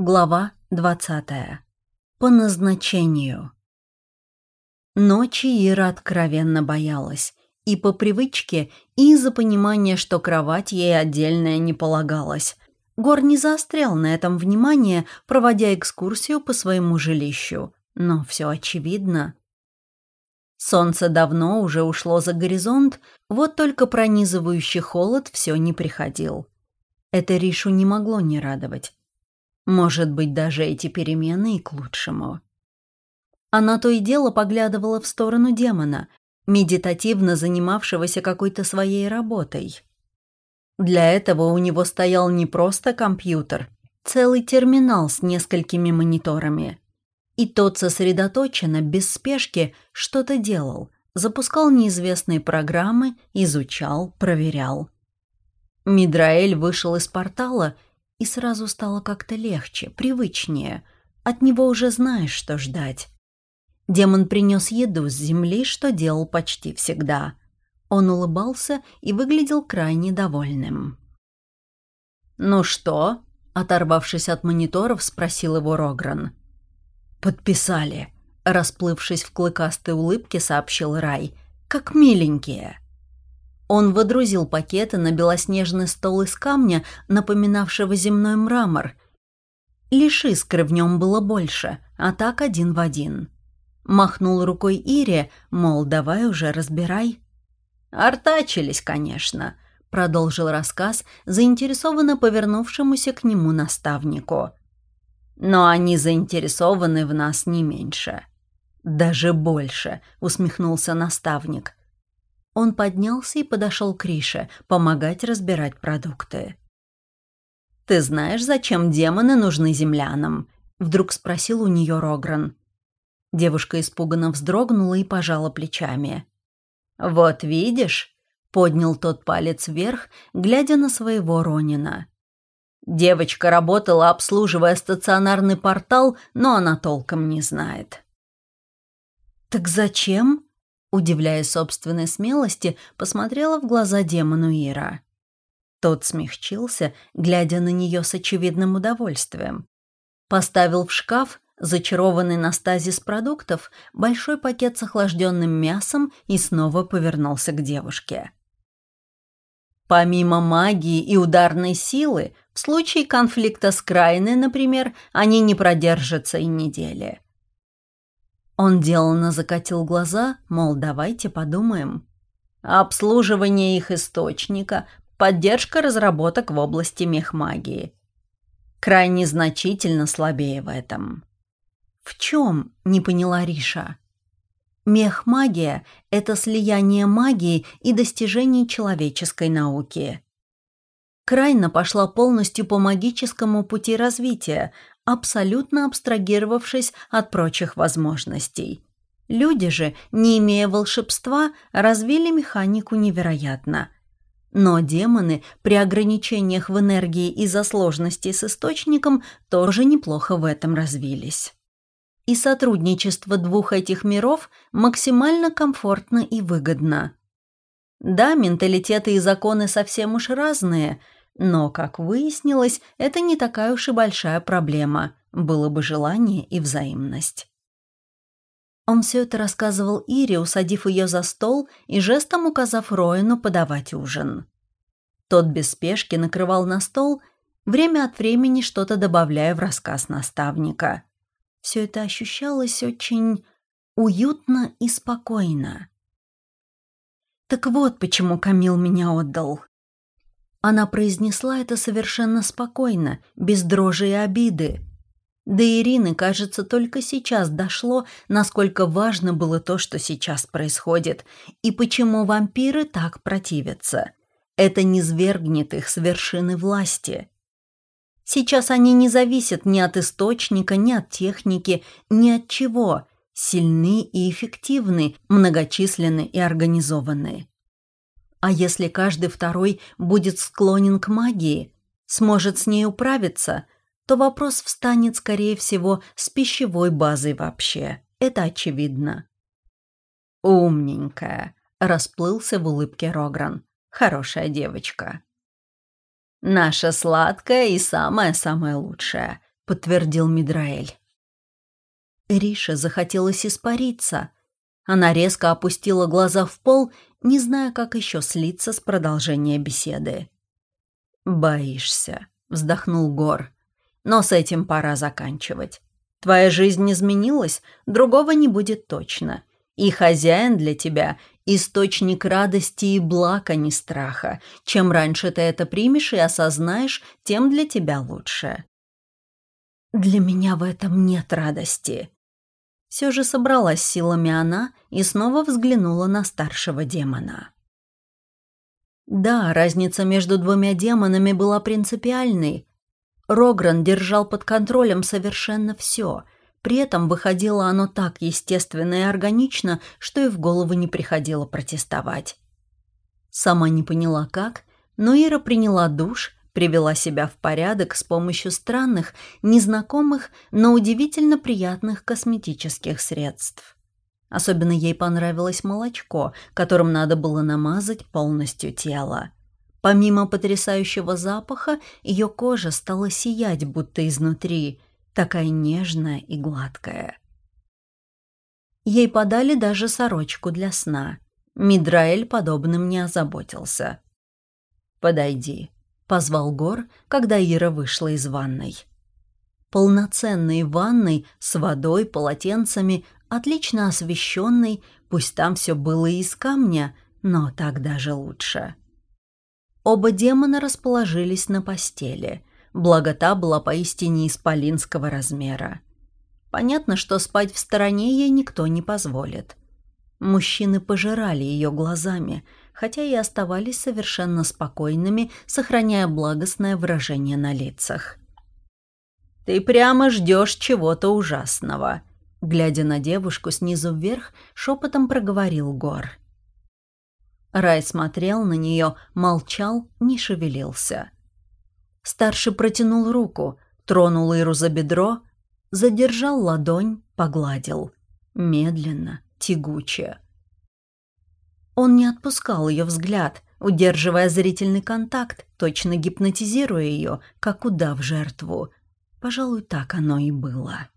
Глава 20. По назначению. Ночи Ира откровенно боялась. И по привычке, и из-за понимания, что кровать ей отдельная не полагалась. Гор не заострял на этом внимание, проводя экскурсию по своему жилищу. Но все очевидно. Солнце давно уже ушло за горизонт, вот только пронизывающий холод все не приходил. Это Ришу не могло не радовать. Может быть, даже эти перемены и к лучшему. Она то и дело поглядывала в сторону демона, медитативно занимавшегося какой-то своей работой. Для этого у него стоял не просто компьютер, целый терминал с несколькими мониторами. И тот сосредоточенно, без спешки, что-то делал, запускал неизвестные программы, изучал, проверял. Мидраэль вышел из портала — и сразу стало как-то легче, привычнее. От него уже знаешь, что ждать. Демон принес еду с земли, что делал почти всегда. Он улыбался и выглядел крайне довольным. «Ну что?» — оторвавшись от мониторов, спросил его Рогран. «Подписали», — расплывшись в клыкастой улыбке, сообщил Рай. «Как миленькие». Он водрузил пакеты на белоснежный стол из камня, напоминавшего земной мрамор. Лишь искры в нем было больше, а так один в один. Махнул рукой Ире, мол, давай уже разбирай. «Артачились, конечно», — продолжил рассказ, заинтересованно повернувшемуся к нему наставнику. «Но они заинтересованы в нас не меньше». «Даже больше», — усмехнулся наставник. Он поднялся и подошел к Рише, помогать разбирать продукты. «Ты знаешь, зачем демоны нужны землянам?» — вдруг спросил у нее Рогран. Девушка испуганно вздрогнула и пожала плечами. «Вот видишь?» — поднял тот палец вверх, глядя на своего Ронина. Девочка работала, обслуживая стационарный портал, но она толком не знает. «Так зачем?» Удивляясь собственной смелости, посмотрела в глаза демону Ира. Тот смягчился, глядя на нее с очевидным удовольствием. Поставил в шкаф, зачарованный на стазис продуктов, большой пакет с охлажденным мясом и снова повернулся к девушке. Помимо магии и ударной силы, в случае конфликта с Крайной, например, они не продержатся и недели. Он деланно закатил глаза, мол, давайте подумаем. Обслуживание их источника, поддержка разработок в области мехмагии. Крайне значительно слабее в этом. В чем? Не поняла Риша. Мехмагия – это слияние магии и достижений человеческой науки. Крайна пошла полностью по магическому пути развития, абсолютно абстрагировавшись от прочих возможностей. Люди же, не имея волшебства, развили механику невероятно. Но демоны при ограничениях в энергии из-за сложностей с источником тоже неплохо в этом развились. И сотрудничество двух этих миров максимально комфортно и выгодно. Да, менталитеты и законы совсем уж разные – но, как выяснилось, это не такая уж и большая проблема. Было бы желание и взаимность. Он все это рассказывал Ире, усадив ее за стол и жестом указав Роину подавать ужин. Тот без спешки накрывал на стол, время от времени что-то добавляя в рассказ наставника. Все это ощущалось очень уютно и спокойно. Так вот почему Камил меня отдал. Она произнесла это совершенно спокойно, без дрожи и обиды. До Ирины, кажется, только сейчас дошло, насколько важно было то, что сейчас происходит, и почему вампиры так противятся. Это не свергнет их с вершины власти. Сейчас они не зависят ни от источника, ни от техники, ни от чего. Сильны и эффективны, многочисленны и организованы. А если каждый второй будет склонен к магии, сможет с ней управиться, то вопрос встанет, скорее всего, с пищевой базой вообще. Это очевидно. «Умненькая», — расплылся в улыбке Рогран. «Хорошая девочка». «Наша сладкая и самая-самая лучшая», подтвердил Мидраэль. Рише захотелось испариться. Она резко опустила глаза в пол, не зная, как еще слиться с продолжения беседы. «Боишься», — вздохнул Гор. «Но с этим пора заканчивать. Твоя жизнь изменилась, другого не будет точно. И хозяин для тебя — источник радости и благ, а не страха. Чем раньше ты это примешь и осознаешь, тем для тебя лучше». «Для меня в этом нет радости», все же собралась силами она и снова взглянула на старшего демона. Да, разница между двумя демонами была принципиальной. Рогран держал под контролем совершенно все. При этом выходило оно так естественно и органично, что и в голову не приходило протестовать. Сама не поняла как, но Ира приняла душ привела себя в порядок с помощью странных, незнакомых, но удивительно приятных косметических средств. Особенно ей понравилось молочко, которым надо было намазать полностью тело. Помимо потрясающего запаха, ее кожа стала сиять будто изнутри, такая нежная и гладкая. Ей подали даже сорочку для сна. Мидраэль подобным не озаботился. «Подойди», позвал Гор, когда Ира вышла из ванной. Полноценной ванной с водой, полотенцами, отлично освещенной, пусть там все было из камня, но так даже лучше. Оба демона расположились на постели, благо та была поистине исполинского размера. Понятно, что спать в стороне ей никто не позволит. Мужчины пожирали ее глазами, хотя и оставались совершенно спокойными, сохраняя благостное выражение на лицах. «Ты прямо ждешь чего-то ужасного», — глядя на девушку снизу вверх, шепотом проговорил Гор. Рай смотрел на нее, молчал, не шевелился. Старший протянул руку, тронул Иру за бедро, задержал ладонь, погладил. Медленно, тягуче. Он не отпускал ее взгляд, удерживая зрительный контакт, точно гипнотизируя ее, как удав жертву. Пожалуй, так оно и было.